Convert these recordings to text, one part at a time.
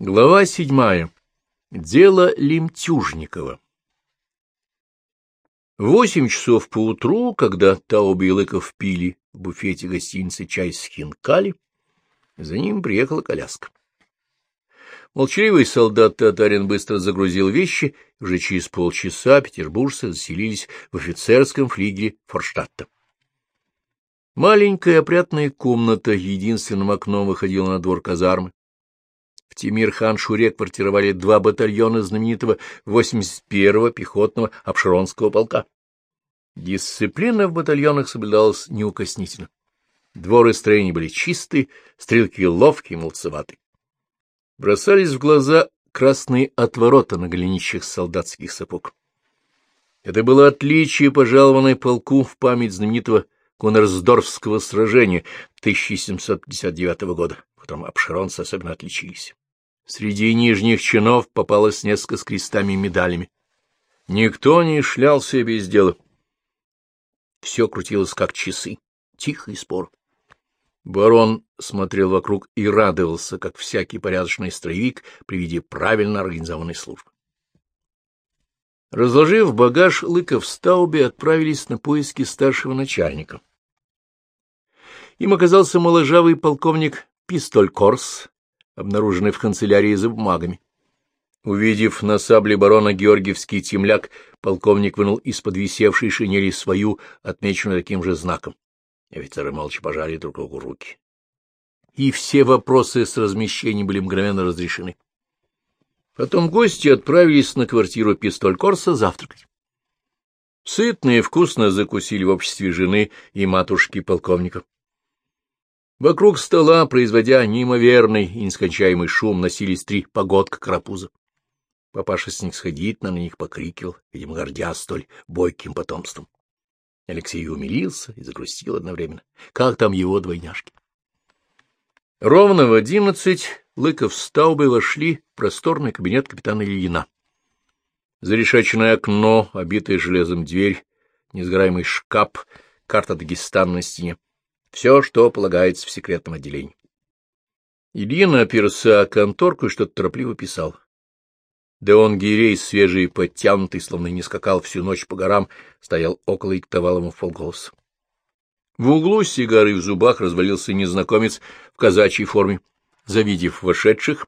Глава седьмая. Дело Лемтюжникова. восемь часов поутру, когда Тауби и Лыков пили в буфете гостиницы чай с хинкали, за ним приехала коляска. Молчаливый солдат Татарин быстро загрузил вещи, и уже через полчаса петербуржцы заселились в офицерском флигеле Форштадта. Маленькая опрятная комната единственным окном выходила на двор казармы. В Тимир-хан-Шуре квартировали два батальона знаменитого 81-го пехотного Обширонского полка. Дисциплина в батальонах соблюдалась неукоснительно. Дворы строения были чистые, стрелки ловкие, молодцеватые. Бросались в глаза красные отворота на голенищах солдатских сапог. Это было отличие, пожалованное полку в память знаменитого Кунерсдорфского сражения 1759 года, в котором обширонцы особенно отличились. Среди нижних чинов попалось несколько с крестами и медалями. Никто не шлялся без дела. Все крутилось как часы, тихий спор. Барон смотрел вокруг и радовался, как всякий порядочный строевик при виде правильно организованной службы. Разложив багаж, Лыков с Тауби отправились на поиски старшего начальника. Им оказался моложавый полковник Пистоль Корс, обнаруженный в канцелярии за бумагами. Увидев на сабле барона Георгиевский темляк, полковник вынул из-под висевшей шинели свою, отмеченную таким же знаком. Офицеры молча пожали друг другу руки. И все вопросы с размещением были мгновенно разрешены. Потом гости отправились на квартиру Пистоль-Корса завтракать. Сытно и вкусно закусили в обществе жены и матушки полковника. Вокруг стола, производя неимоверный и нескончаемый шум, носились три погодка карапуза. Папаша с них сходить на них покрикивал, видимо, гордя столь бойким потомством. Алексей умилился и загрустил одновременно. Как там его двойняшки? Ровно в одиннадцать Лыков с Таубой вошли в просторный кабинет капитана Ильина. Зарешеченное окно, обитое железом дверь, несгораемый шкаф, карта Дагестана на стене. Все, что полагается в секретном отделении. Ильин оперся конторку и что-то торопливо писал. Да он гирей, свежий и подтянутый, словно не скакал всю ночь по горам, стоял около и ктовал ему в полголоса. В углу с сигарой в зубах развалился незнакомец в казачьей форме. Завидев вошедших,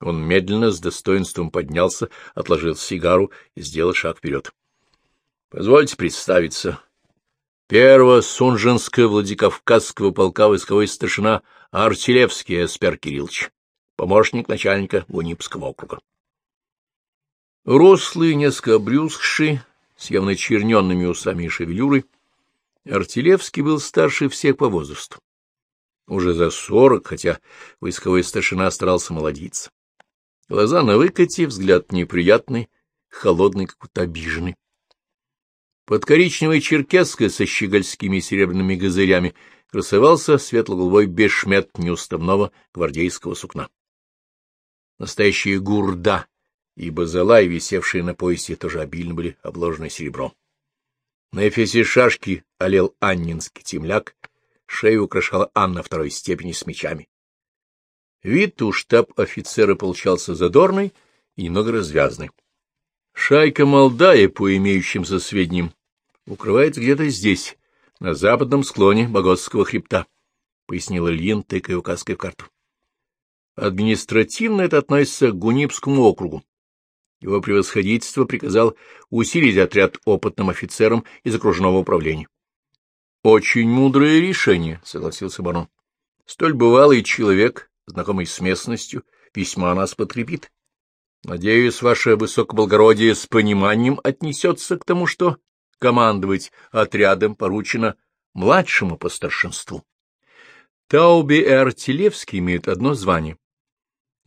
он медленно, с достоинством поднялся, отложил сигару и сделал шаг вперед. — Позвольте представиться. Первого Сунжинского Владикавказского полка войсковой старшина Артилевский Эспер Кириллович, помощник начальника Гунипского округа. Рослый, несколько обрюзгший, с явно черненными усами и шевелюрой, Артилевский был старше всех по возрасту. Уже за сорок, хотя войсковой старшина старался молодиться. Глаза на выкате, взгляд неприятный, холодный, как будто обиженный. Под коричневой черкеской со щегольскими серебряными газырями красовался светло-голубой бешмет неуставного гвардейского сукна. Настоящая гурда и базалай, висевшие на поясе, тоже обильно были обложены серебром. На эфесе шашки олел аннинский темляк, шею украшала Анна второй степени с мечами. Вид у штаб-офицера получался задорный и немного развязный. Шайка Молдая, по имеющимся сведениям, укрывается где-то здесь, на западном склоне Боготского хребта, — пояснил Ильин, тыкая указкой в карту. Административно это относится к Гунипскому округу, его превосходительство приказал усилить отряд опытным офицерам из окружного управления. — Очень мудрое решение, — согласился барон. — Столь бывалый человек, знакомый с местностью, весьма нас подкрепит. Надеюсь, ваше высокоблагородие с пониманием отнесется к тому, что командовать отрядом поручено младшему по старшинству. Тауби и Артилевский имеют одно звание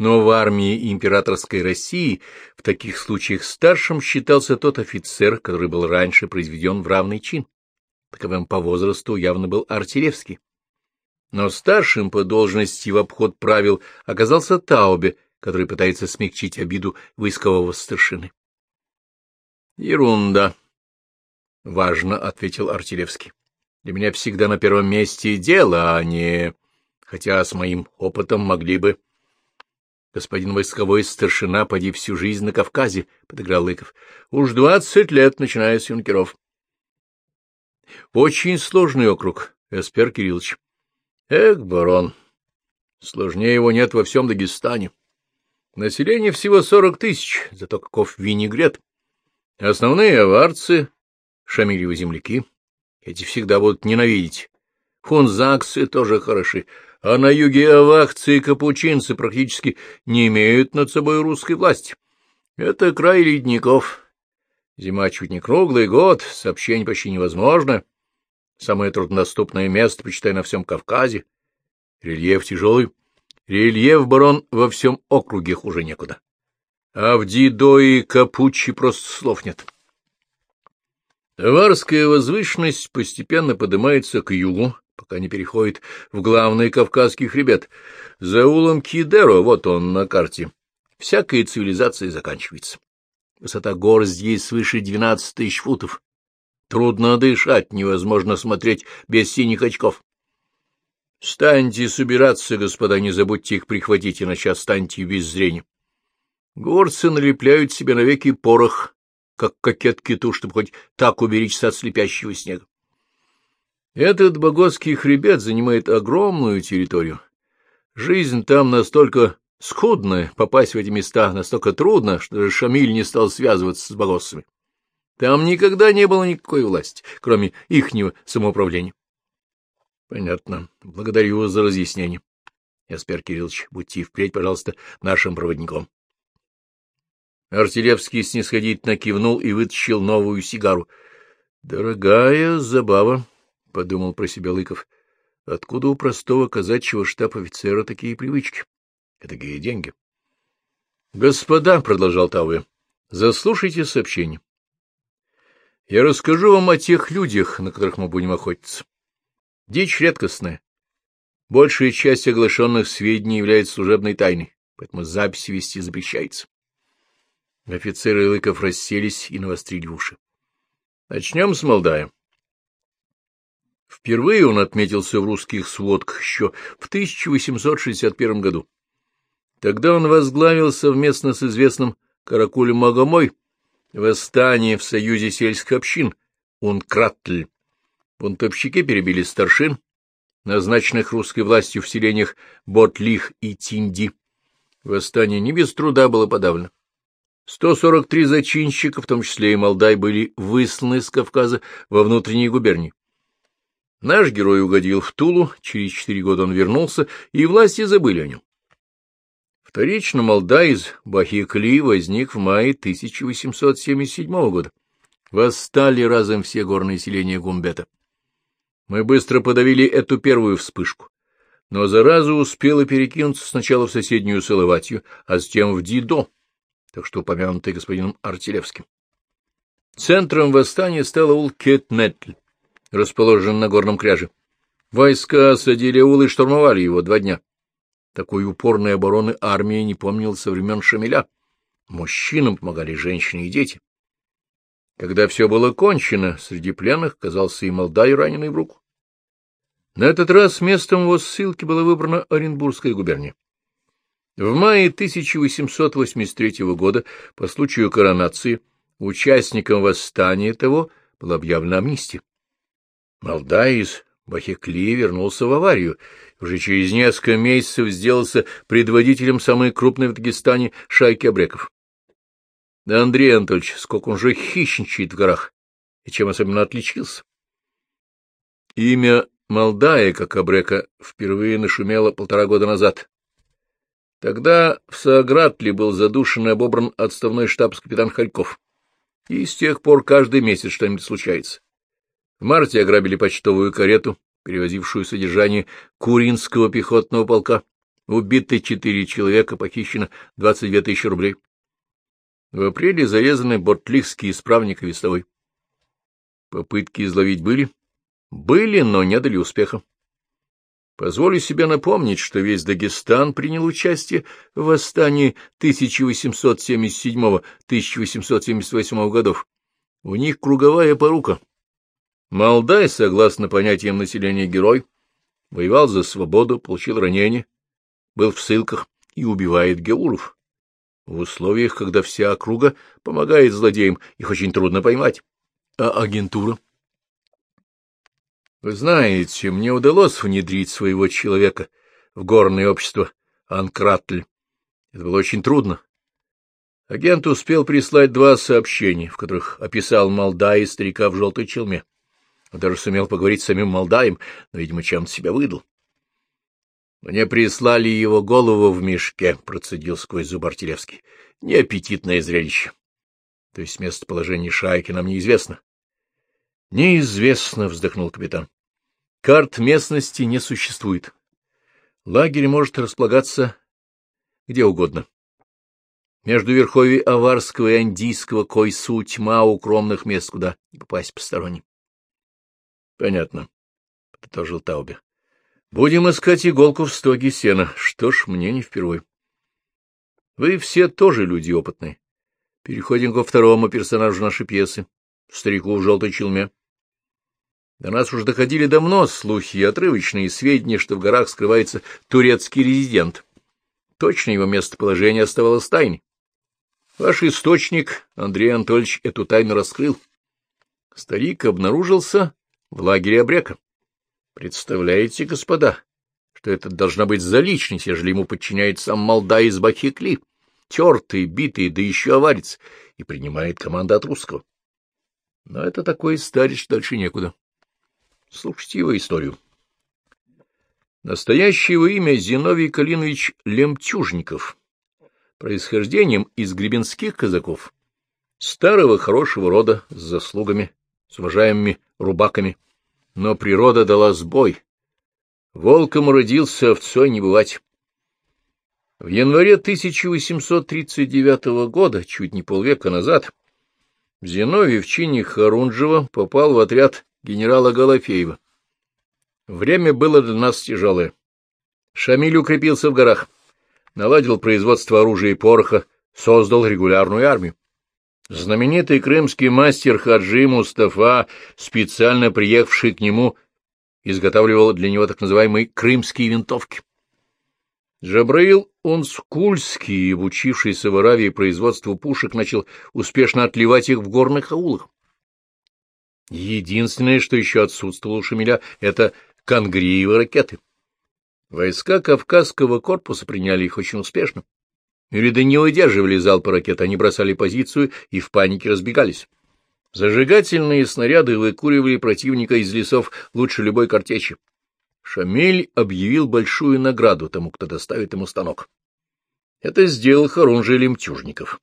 но в армии императорской России в таких случаях старшим считался тот офицер, который был раньше произведен в равный чин. Таковым по возрасту явно был Артилевский. Но старшим по должности в обход правил оказался Таубе, который пытается смягчить обиду войскового старшины. — Ерунда, — важно ответил Артилевский. — Для меня всегда на первом месте дело, а не... Хотя с моим опытом могли бы Господин войсковой старшина, поди всю жизнь на Кавказе, — подыграл Лыков. — Уж двадцать лет, начиная с юнкеров. — Очень сложный округ, Эспер Кириллович. — Эх, барон, сложнее его нет во всем Дагестане. Население всего сорок тысяч, зато каков винегрет. Основные аварцы, шамилевы земляки, эти всегда будут ненавидеть. Хунзаксы тоже хороши, а на юге авахцы и капучинцы практически не имеют над собой русской власти. Это край ледников. Зима чуть не круглый год, сообщение почти невозможно. Самое труднодоступное место, почитай, на всем Кавказе. Рельеф тяжелый. Рельеф, барон, во всем округе хуже некуда. А в Дидо и Капучи просто слов нет. Варская возвышенность постепенно поднимается к югу, пока не переходит в главный Кавказский хребет. За улом Кидеро, вот он на карте, всякая цивилизация заканчивается. Высота гор здесь свыше двенадцати тысяч футов. Трудно дышать, невозможно смотреть без синих очков. Станьте собираться, господа, не забудьте их прихватить, иначе станьте без зрения. Горцы налепляют себе навеки порох, как кокетки ту, чтобы хоть так уберечься от слепящего снега. Этот боготский хребет занимает огромную территорию. Жизнь там настолько скудная, попасть в эти места настолько трудно, что Шамиль не стал связываться с богоссами. Там никогда не было никакой власти, кроме ихнего самоуправления. — Понятно. Благодарю вас за разъяснение. Яспер Кириллович, будьте впредь, пожалуйста, нашим проводником. Артилевский снисходительно кивнул и вытащил новую сигару. — Дорогая забава, — подумал про себя Лыков. — Откуда у простого казачьего штаб-офицера такие привычки? Такие деньги. — Господа, — продолжал Тавы, — заслушайте сообщение. Я расскажу вам о тех людях, на которых мы будем охотиться. Дичь редкостная. Большая часть оглашенных сведений является служебной тайной, поэтому записи вести запрещается. Офицеры Лыков расселись и навострили уши. Начнем с Молдая. Впервые он отметился в русских сводках еще в 1861 году. Тогда он возглавил совместно с известным Каракулем Магомой восстание в Союзе сельских общин Ункратль. Бунтовщики перебили старшин, назначенных русской властью в селениях Ботлих и Тинди. Восстание не без труда было подавлено. 143 зачинщика, в том числе и Молдай, были высланы с Кавказа во внутренние губернии. Наш герой угодил в Тулу, через четыре года он вернулся, и власти забыли о нем. Вторично Молдай из Бахикли возник в мае 1877 года. Восстали разом все горные селения Гумбета. Мы быстро подавили эту первую вспышку, но зараза успела перекинуться сначала в соседнюю Салаватью, а затем в Дидо, так что упомянутый господином Артилевским. Центром восстания стала Улкетнетль, расположенный на горном кряже. Войска осадили аул и штурмовали его два дня. Такой упорной обороны армии не помнил со времен Шамиля. Мужчинам помогали женщины и дети. Когда все было кончено, среди пленных оказался и Молдай, раненый в руку. На этот раз местом его ссылки была выбрана Оренбургская губерния. В мае 1883 года, по случаю коронации, участникам восстания того была объявлена амнистия. Молдай из Бахекли вернулся в аварию, уже через несколько месяцев сделался предводителем самой крупной в Дагестане шайки обреков. Да Андрей Анатольевич, сколько он же хищничает в горах, и чем особенно отличился. Имя Молдая, как обрека, впервые нашумело полтора года назад, Тогда в Саагратле был задушен и обобран отставной штабс-капитан Хальков. И с тех пор каждый месяц что-нибудь случается. В марте ограбили почтовую карету, перевозившую содержание Куринского пехотного полка. Убиты четыре человека, похищено 22 тысячи рублей. В апреле зарезаны бортлихский исправник и. Попытки изловить были? Были, но не дали успеха. Позволю себе напомнить, что весь Дагестан принял участие в восстании 1877-1878 годов. У них круговая порука. Молдай, согласно понятиям населения герой, воевал за свободу, получил ранение, был в ссылках, и убивает геуров. В условиях, когда вся округа помогает злодеям, их очень трудно поймать. А агентура? Вы знаете, мне удалось внедрить своего человека в горное общество Анкратль. Это было очень трудно. Агент успел прислать два сообщения, в которых описал Молда и старика в желтой челме. Он даже сумел поговорить с самим Молдаем, но, видимо, чем-то себя выдал. — Мне прислали его голову в мешке, — процедил сквозь зуб Артилевский. — Неаппетитное зрелище. То есть местоположение шайки нам неизвестно. — Неизвестно, — вздохнул капитан. — Карт местности не существует. Лагерь может располагаться где угодно. Между верховьей Аварского и Андийского койсу тьма укромных мест, куда не попасть посторонним. — Понятно, — подытожил Таубе. — Будем искать иголку в стоге сена. Что ж, мне не впервой. Вы все тоже люди опытные. Переходим ко второму персонажу нашей пьесы, старику в желтой челме. До нас уже доходили давно слухи и отрывочные сведения, что в горах скрывается турецкий резидент. Точное его местоположение оставалось тайной. Ваш источник, Андрей Анатольевич, эту тайну раскрыл. Старик обнаружился в лагере Обрека. Представляете, господа, что это должна быть за личность, ежели ему подчиняет сам Молда из Бахикли, тертый, битый, да еще аварец, и принимает команду от русского. Но это такой старец, дальше некуда. Слушайте его историю. Настоящее его имя Зиновий Калинович Лемтюжников, происхождением из гребенских казаков, старого хорошего рода с заслугами, с уважаемыми рубаками, но природа дала сбой. Волком родился, овцой не бывать. В январе 1839 года, чуть не полвека назад, Зиновий в чине Харунжева попал в отряд генерала Голофеева. Время было для нас тяжелое. Шамиль укрепился в горах, наладил производство оружия и пороха, создал регулярную армию. Знаменитый крымский мастер Хаджи Мустафа, специально приехавший к нему, изготавливал для него так называемые крымские винтовки. Джабраил Онскульский, обучившийся в Аравии производству пушек, начал успешно отливать их в горных аулах. Единственное, что еще отсутствовало у Шамиля, — это конгриевы ракеты. Войска Кавказского корпуса приняли их очень успешно. Юриды не удерживали залпы ракет, они бросали позицию и в панике разбегались. Зажигательные снаряды выкуривали противника из лесов лучше любой картечи. Шамиль объявил большую награду тому, кто доставит ему станок. Это сделал Харунжи Лемтюжников.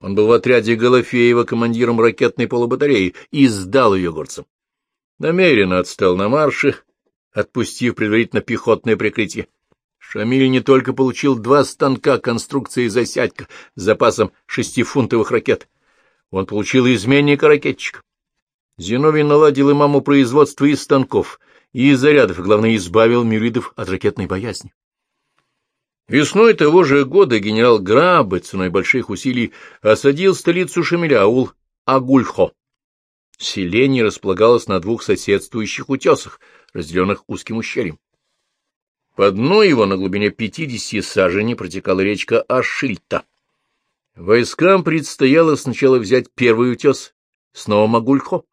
Он был в отряде Голофеева командиром ракетной полубатареи и сдал ее горцам. Намеренно отстал на марше, отпустив предварительно пехотное прикрытие. Шамиль не только получил два станка конструкции «Засядька» с запасом шестифунтовых ракет, он получил изменника-ракетчика. Зиновий наладил имаму производство из станков, и из зарядов, и, главное, избавил мюридов от ракетной боязни. Весной того же года генерал Грабе ценой больших усилий осадил столицу Шамиля, Агульхо. Селение располагалось на двух соседствующих утесах, разделенных узким ущельем. По дну его на глубине пятидесяти саженей протекала речка Ашильта. Войскам предстояло сначала взять первый утес, снова Магульхо,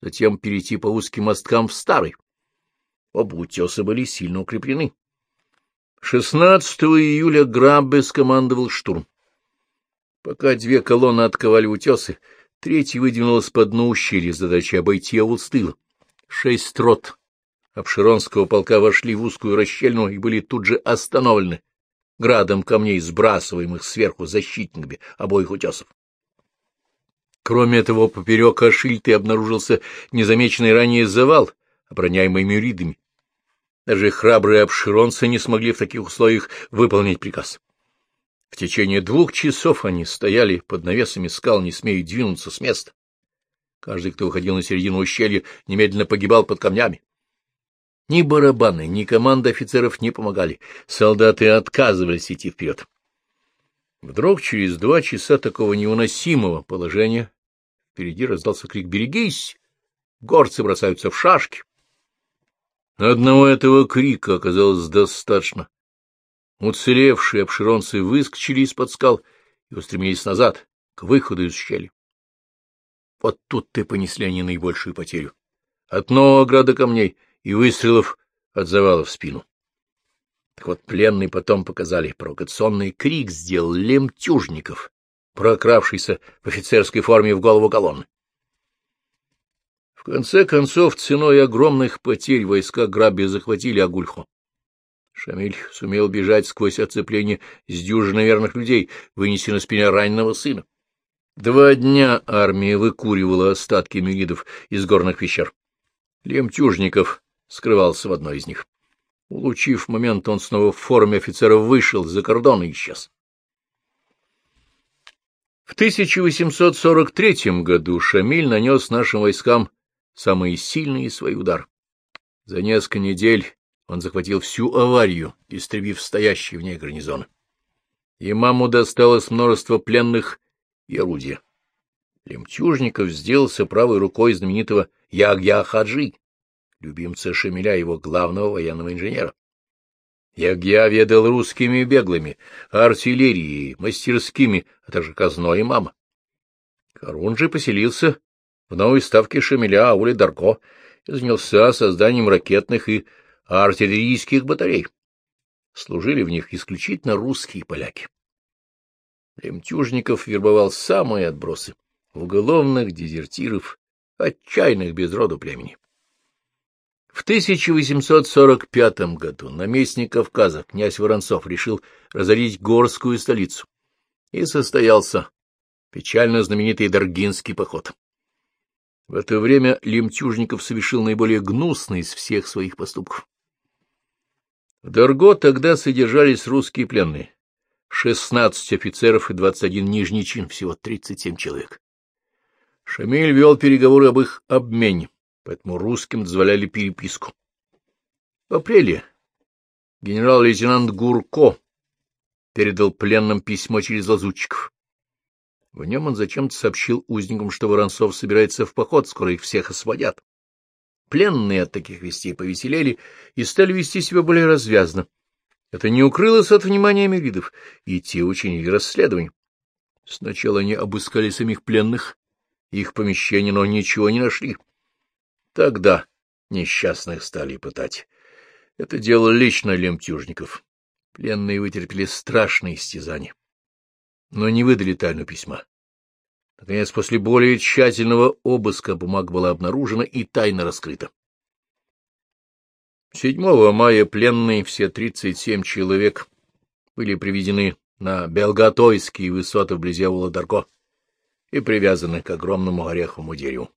затем перейти по узким мосткам в старый. Оба утеса были сильно укреплены. 16 июля Граббе скомандовал штурм. Пока две колонны отковали утесы, третья выдвинулась по дну ущелья с задачей обойти аул с тыла. Шесть рот Обширонского полка вошли в узкую расщельну и были тут же остановлены градом камней, сбрасываемых сверху защитниками обоих утесов. Кроме того, поперек Ашильты обнаружился незамеченный ранее завал, обороняемый мюридами. Даже храбрые обширонцы не смогли в таких условиях выполнить приказ. В течение двух часов они стояли под навесами скал, не смея двинуться с места. Каждый, кто выходил на середину ущелья, немедленно погибал под камнями. Ни барабаны, ни команда офицеров не помогали. Солдаты отказывались идти вперед. Вдруг через два часа такого невыносимого положения впереди раздался крик «Берегись!» Горцы бросаются в шашки. Одного этого крика оказалось достаточно. Уцелевшие обширонцы выскочили из-под скал и устремились назад, к выходу из щели. Вот тут ты понесли они наибольшую потерю. От нового града камней и выстрелов от завала в спину. Так вот, пленные потом показали, провокационный крик сделал лемтюжников, прокравшийся в офицерской форме в голову колонны. В конце концов, ценой огромных потерь войска Граби захватили Агульхо. Шамиль сумел бежать сквозь оцепление с дюжиной верных людей, вынеся на спине раненого сына. Два дня армия выкуривала остатки мюридов из горных пещер. Лемтюжников скрывался в одной из них. Улучив момент, он снова в форме офицера вышел за кордон и исчез. В 1843 году Шамиль нанес нашим войскам самый сильный свой удар. За несколько недель он захватил всю аварию, истребив стоящие в ней гарнизоны. Имаму досталось множество пленных и орудия. Лемтюжников сделался правой рукой знаменитого Ягья Хаджи, любимца Шамиля, его главного военного инженера. Ягья ведал русскими беглыми, артиллерией, мастерскими, а также казной имама. Харун же поселился в новой ставке Шамиля Аули Дарко и занялся созданием ракетных и артиллерийских батарей. Служили в них исключительно русские поляки. Лемтюжников вербовал самые отбросы — уголовных дезертиров, отчаянных без роду племени. В 1845 году наместник Кавказа, князь Воронцов, решил разорить горскую столицу, и состоялся печально знаменитый Даргинский поход. В это время Лемтюжников совершил наиболее гнусный из всех своих поступков. В Дарго тогда содержались русские пленные. 16 офицеров и 21 нижний чин, всего 37 человек. Шамиль вел переговоры об их обмене, поэтому русским дозволяли переписку. В апреле генерал-лейтенант Гурко передал пленным письмо через лазутчиков. В нем он зачем-то сообщил узникам, что Воронцов собирается в поход, скоро их всех освободят. Пленные от таких вестей повеселели и стали вести себя более развязно. Это не укрылось от внимания миридов, и те учинили расследование. Сначала они обыскали самих пленных, их помещения, но ничего не нашли. Тогда несчастных стали пытать. Это делал лично Лемтюжников. Пленные вытерпели страшные истязания, но не выдали тайну письма. Наконец, после более тщательного обыска бумага была обнаружена и тайно раскрыта. 7 мая пленные, все 37 человек, были приведены на Белготойские высоты вблизи Уладарко и привязаны к огромному ореховому дереву.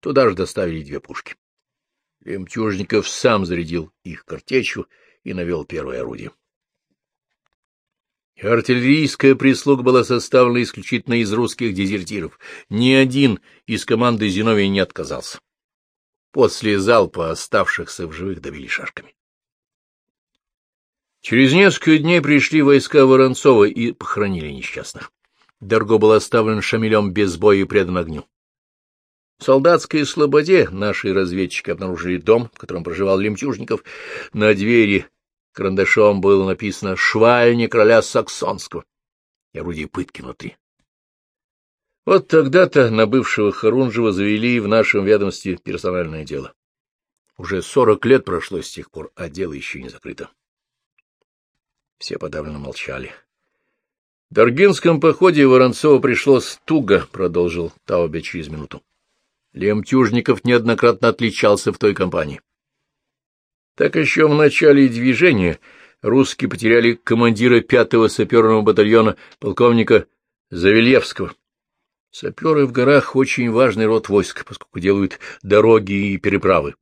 Туда же доставили две пушки. Лемтюжников сам зарядил их картечью и навел первое орудие. Артиллерийская прислуга была составлена исключительно из русских дезертиров. Ни один из команды Зиновия не отказался. После залпа оставшихся в живых добили шашками. Через несколько дней пришли войска Воронцова и похоронили несчастных. Дорго был оставлен Шамилем без боя и предан огню. В солдатской слободе наши разведчики обнаружили дом, в котором проживал Лемтюжников. На двери Карандашом было написано «Швальни короля Саксонского» и орудие пытки внутри. Вот тогда-то на бывшего Харунжева завели в нашем ведомстве персональное дело. Уже сорок лет прошло с тех пор, а дело еще не закрыто. Все подавленно молчали. В Даргинском походе Воронцова пришлось туго, — продолжил Таубе через минуту. Лемтюжников неоднократно отличался в той компании. Так еще в начале движения русские потеряли командира пятого саперного батальона полковника Завельевского. Саперы в горах — очень важный род войск, поскольку делают дороги и переправы.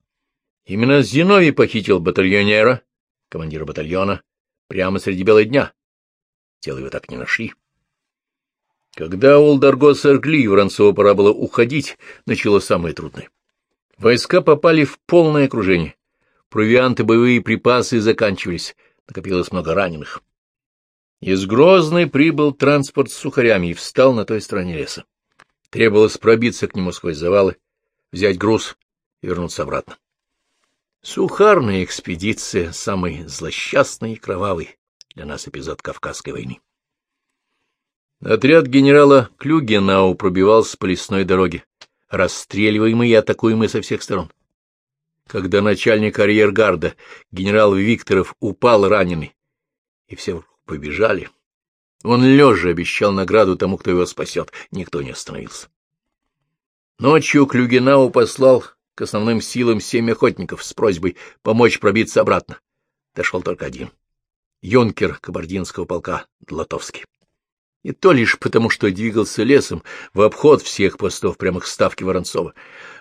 Именно Зиновий похитил батальонера, командира батальона, прямо среди бела дня. Тело его так не нашли. Когда Олдарго сожгли, и Воронцову пора было уходить, начало самое трудное. Войска попали в полное окружение провианты, боевые припасы заканчивались, накопилось много раненых. Из Грозной прибыл транспорт с сухарями и встал на той стороне леса. Требовалось пробиться к нему сквозь завалы, взять груз и вернуться обратно. Сухарная экспедиция, самый злосчастный и кровавый для нас эпизод Кавказской войны. Отряд генерала Клюгенау пробивался по лесной дороге, расстреливаемый и атакуемый со всех сторон. Когда начальник арьергарда, генерал Викторов, упал раненый, и все побежали, он лежа обещал награду тому, кто его спасет. Никто не остановился. Ночью Клюгенау послал к основным силам семь охотников с просьбой помочь пробиться обратно. Дошел только один. Юнкер кабардинского полка Длатовский. И то лишь потому, что двигался лесом в обход всех постов прямо к ставке Воронцова,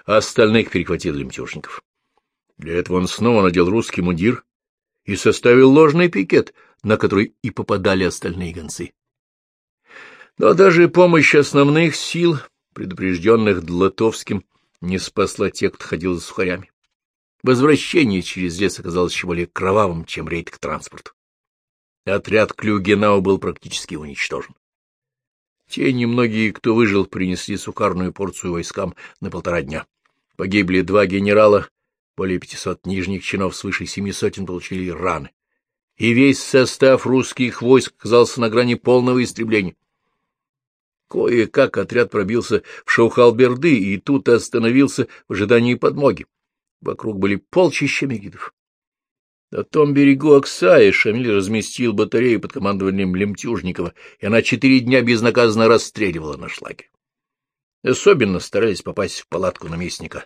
а остальных перехватил лемтюжников. Для этого он снова надел русский мундир и составил ложный пикет, на который и попадали остальные гонцы. Но даже помощь основных сил, предупрежденных Длатовским, не спасла тех, кто ходил за сухарями. Возвращение через лес оказалось еще более кровавым, чем рейд к транспорту. Отряд Клюгенау был практически уничтожен. Те немногие, кто выжил, принесли сухарную порцию войскам на полтора дня. Погибли два генерала, более пятисот нижних чинов, свыше семи сотен получили раны. И весь состав русских войск оказался на грани полного истребления. Кое-как отряд пробился в Шаухалберды и тут остановился в ожидании подмоги. Вокруг были полчища мегидов. На том берегу Оксаи Шамиль разместил батарею под командованием Лемтюжникова, и она четыре дня безнаказанно расстреливала наш лагерь. Особенно старались попасть в палатку наместника.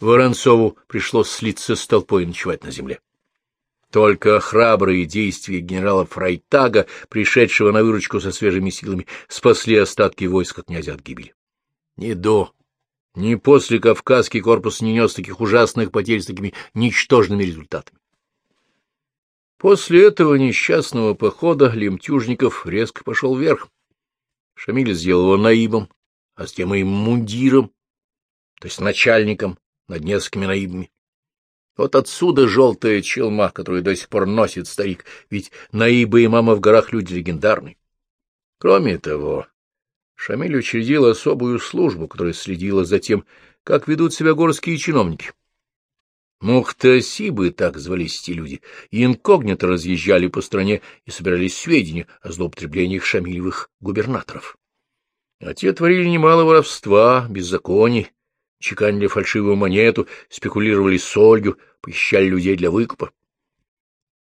Воронцову пришлось слиться с толпой и ночевать на земле. Только храбрые действия генерала Фрайтага, пришедшего на выручку со свежими силами, спасли остатки войска князя от гибели. Ни до, ни после Кавказский корпус не нес таких ужасных потерь с такими ничтожными результатами. После этого несчастного похода Лемтюжников резко пошел вверх. Шамиль сделал его наибом, а с тем и мундиром, то есть начальником над несколькими наибами. Вот отсюда желтая челма, которую до сих пор носит старик, ведь наибы и мама в горах люди легендарные. Кроме того, Шамиль учредил особую службу, которая следила за тем, как ведут себя горские чиновники. Мухтасибы, так звались эти люди, инкогнито разъезжали по стране и собирались сведения о злоупотреблениях шамилевых губернаторов. А те творили немало воровства, беззаконий, чеканили фальшивую монету, спекулировали солью, похищали людей для выкупа.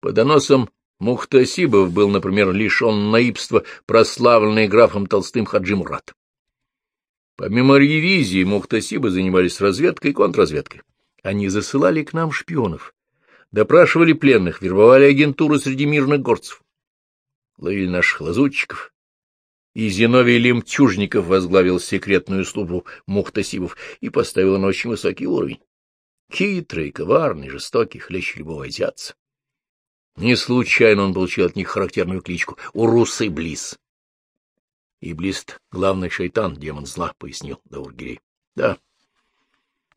По доносам Мухтасибов был, например, лишен наибства прославленный графом Толстым Хаджи Мурат. Помимо ревизии, Мухтасибы занимались разведкой и контрразведкой. Они засылали к нам шпионов, допрашивали пленных, вербовали агентуру среди мирных горцев. Ловили наших лазутчиков, и Зиновий Лемтюжников возглавил секретную службу Мухтасибов и поставил на очень высокий уровень. Хитрый, коварный, жестокий, хлеще любого азиатца. Не случайно он получил от них характерную кличку «Урус Иблис». Иблис — главный шайтан, демон зла, — пояснил Даургирей. Да.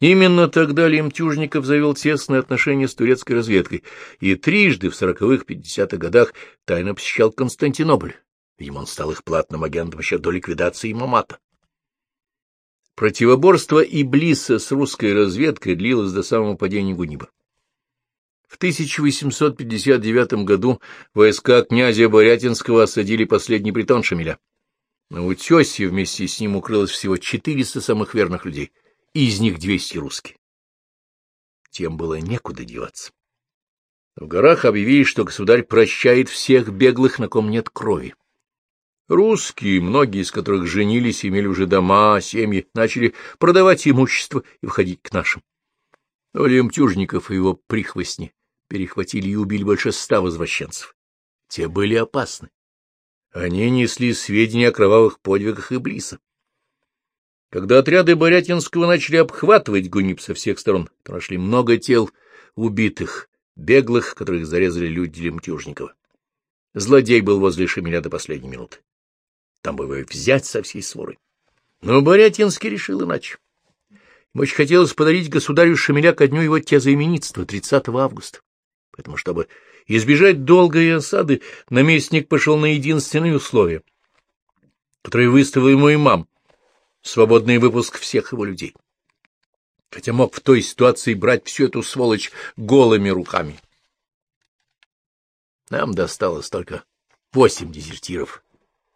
Именно тогда Лемтюжников завел тесные отношения с турецкой разведкой и трижды в сороковых-пятидесятых годах тайно посещал Константинополь. Видимо, он стал их платным агентом еще до ликвидации Мамата. Противоборство Иблиса с русской разведкой длилось до самого падения Гуниба. В 1859 году войска князя Борятинского осадили последний притон Шамиля. На утесе вместе с ним укрылось всего 400 самых верных людей, из них 200 русские. Тем было некуда деваться. В горах объявили, что государь прощает всех беглых, на ком нет крови. Русские, многие из которых женились, имели уже дома, семьи, начали продавать имущество и входить к нашим. Но Лемтюжников и его прихвостни перехватили и убили больше ста возвращенцев. Те были опасны. Они несли сведения о кровавых подвигах Иблиса. Когда отряды Борятинского начали обхватывать Гуниб со всех сторон, то нашли много тел убитых, беглых, которых зарезали люди Лемтюжникова. Злодей был возле Шемеля до последней минуты. Там бы его взять со всей сворой. Но Борятинский решил иначе. Ему очень хотелось подарить государю Шамиля ко дню его тезаименитства, 30 августа. Поэтому, чтобы избежать долгой осады, наместник пошел на единственное условие, которое выставил ему имам — свободный выпуск всех его людей. Хотя мог в той ситуации брать всю эту сволочь голыми руками. Нам досталось только восемь дезертиров,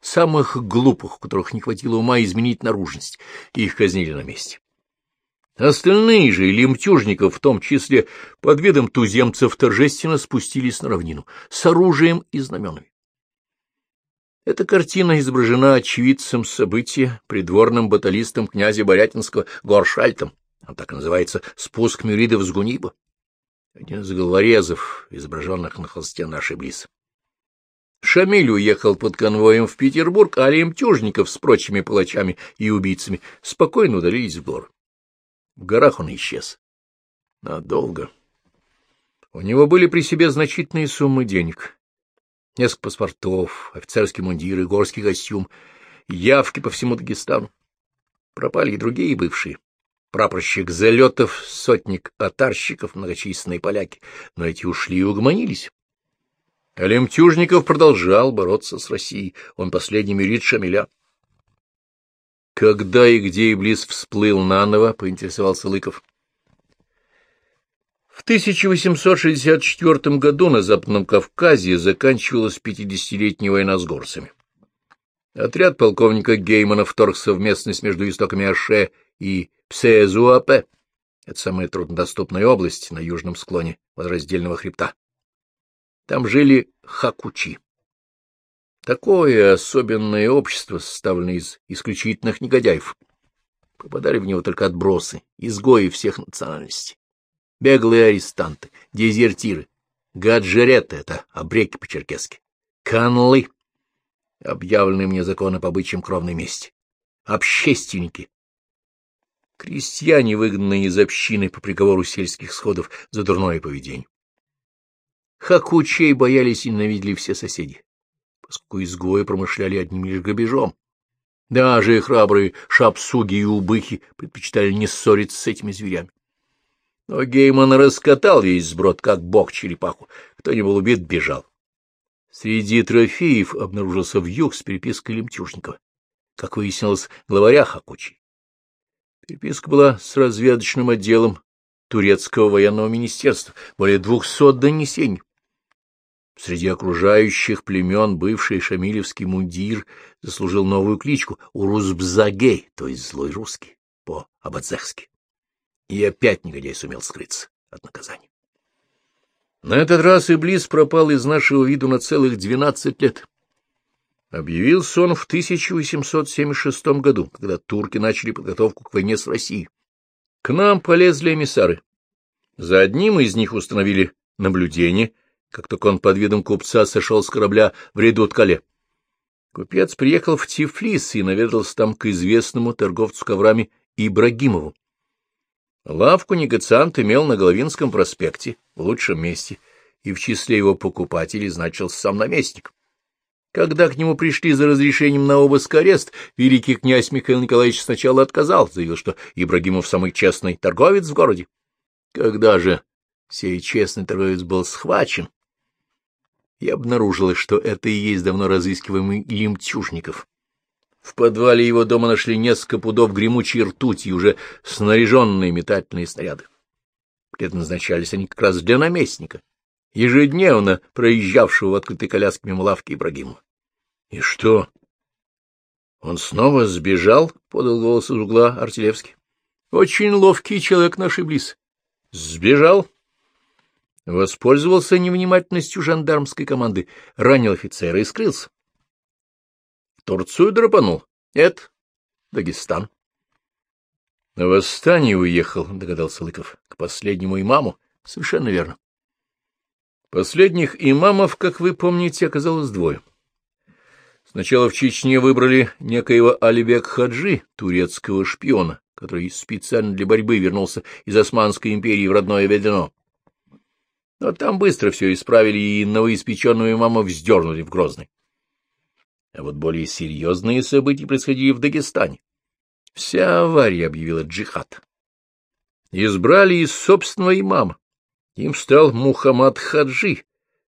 самых глупых, у которых не хватило ума изменить наружность, и их казнили на месте. Остальные же, лемтюжников в том числе, под видом туземцев торжественно спустились на равнину с оружием и знаменами. Эта картина изображена очевидцем события, придворным баталистом князя Борятинского Горшальтом. Он так называется «Спуск мюридов с Гуниба». Один из головорезов, изображенных на холсте нашей близ. Шамиль уехал под конвоем в Петербург, а Лемтюжников с прочими палачами и убийцами спокойно удалились в горы. В горах он исчез. Надолго. У него были при себе значительные суммы денег. Несколько паспортов, офицерский мундир и горский костюм, явки по всему Дагестану. Пропали и другие бывшие. Прапорщик залетов, сотник атарщиков, многочисленные поляки. Но эти ушли и угомонились. А Лемтюжников продолжал бороться с Россией. Он последний мюрит Шамиля. Когда и где Иблис всплыл наново, поинтересовался Лыков. В 1864 году на Западном Кавказе заканчивалась пятидесятилетняя война с горцами. Отряд полковника Геймана вторгся в местность между истоками Аше и Псезуапе. Это самая труднодоступная область на южном склоне возраздельного хребта. Там жили хакучи. Такое особенное общество, составленное из исключительных негодяев. Попадали в него только отбросы, изгои всех национальностей. Беглые арестанты, дезертиры, гаджереты — это обреки по-черкесски, канлы, объявленные мне законы по бычьим кровной мести, общественники, крестьяне, выгнанные из общины по приговору сельских сходов за дурное поведение. Хакучей боялись и ненавидели все соседи поскольку изгои промышляли одним лишь грабежом. Даже храбрые шапсуги и убыхи предпочитали не ссориться с этими зверями. Но Гейман раскатал весь сброд, как бог черепаху. Кто не был убит, бежал. Среди трофеев обнаружился вьюг с перепиской Лемтюжникова. Как выяснилось, главаря Хакучи. Переписка была с разведочным отделом турецкого военного министерства, более двухсот донесений. Среди окружающих племен бывший шамилевский мундир заслужил новую кличку Урузбзагей, то есть злой русский, по-абадзехски. И опять негодяй сумел скрыться от наказания. На этот раз Иблис пропал из нашего виду на целых двенадцать лет. Объявился он в 1876 году, когда турки начали подготовку к войне с Россией. К нам полезли эмиссары. За одним из них установили наблюдение как только он под видом купца сошел с корабля в Редут-Кале. Купец приехал в Тифлис и наведался там к известному торговцу коврами Ибрагимову. Лавку негациант имел на Головинском проспекте, в лучшем месте, и в числе его покупателей значился сам наместник. Когда к нему пришли за разрешением на обыск арест, великий князь Михаил Николаевич сначала отказал, заявил, что Ибрагимов самый честный торговец в городе. Когда же сей честный торговец был схвачен, и обнаружилось, что это и есть давно разыскиваемый Лемтюжников. В подвале его дома нашли несколько пудов гремучей ртути и уже снаряженные метательные снаряды. Предназначались они как раз для наместника, ежедневно проезжавшего в открытой коляске мимо лавки Ибрагимова. — И что? — Он снова сбежал? — подал голос из угла Артилевский. — Очень ловкий человек нашей близ. — Сбежал? Воспользовался невнимательностью жандармской команды, ранил офицера и скрылся. В Турцию драпанул. Это Дагестан. — На восстание уехал, — догадался Лыков, — к последнему имаму. Совершенно верно. Последних имамов, как вы помните, оказалось двое. Сначала в Чечне выбрали некоего Алибек Хаджи, турецкого шпиона, который специально для борьбы вернулся из Османской империи в родное Ведено. Но там быстро все исправили и новоиспеченную маму вздернули в Грозный. А вот более серьезные события происходили в Дагестане. Вся авария объявила джихад. Избрали из собственного имама. Им стал Мухаммад Хаджи,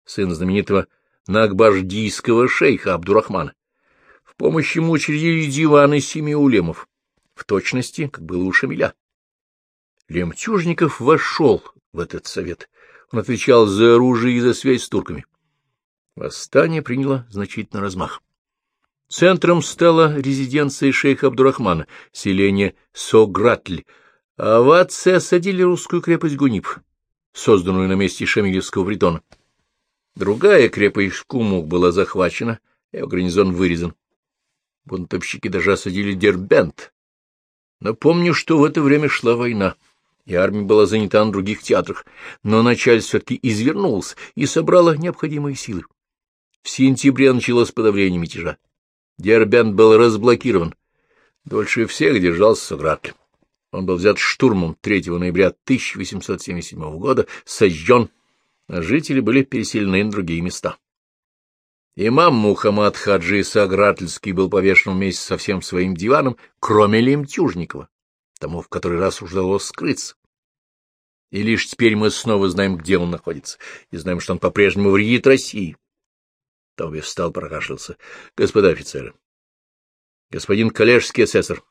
сын знаменитого нагбаждийского шейха Абдурахмана. В помощь ему учредили диваны семи улемов, в точности, как было у Шамиля. Лемтюжников вошел в этот совет он отвечал за оружие и за связь с турками. Восстание приняло значительный размах. Центром стала резиденция шейха Абдурахмана, селение Согратль, а в отце осадили русскую крепость Гуниб, созданную на месте Шамилевского притона. Другая крепость Кумук была захвачена, и гарнизон вырезан. Бунтовщики даже осадили Дербент. Напомню, что в это время шла война, и армия была занята на других театрах, но начальство все-таки извернулось и собрало необходимые силы. В сентябре началось подавление мятежа. Дербент был разблокирован. Дольше всех держался Согратль. Он был взят штурмом 3 ноября 1877 года, сожжен, а жители были переселены на другие места. Имам Мухаммад Хаджи Сагратльский был повешен вместе со всем своим диваном, кроме Лемтюжникова, тому в который раз удалось скрыться. И лишь теперь мы снова знаем, где он находится, и знаем, что он по-прежнему вредит России. Тоби встал, прокашлялся. — Господа офицеры, господин коллежский асессор,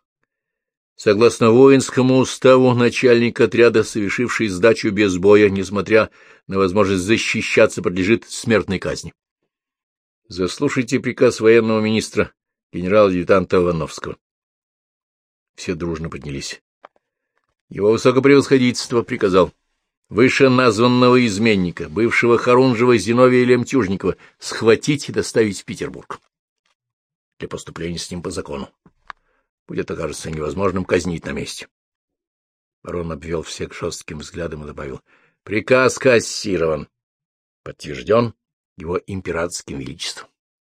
Согласно воинскому уставу, начальник отряда, совершивший сдачу без боя, несмотря на возможность защищаться, подлежит смертной казни. Заслушайте приказ военного министра, генерала-адъютанта Ивановского. Все дружно поднялись. Его высокопревосходительство приказал вышеназванного изменника, бывшего Харунжева Зиновия Лемтюжникова, схватить и доставить в Петербург для поступления с ним по закону будет окажется невозможным казнить на месте. Барон обвел всех жестким взглядом и добавил. — Приказ кассирован. Подтвержден его императорским величеством.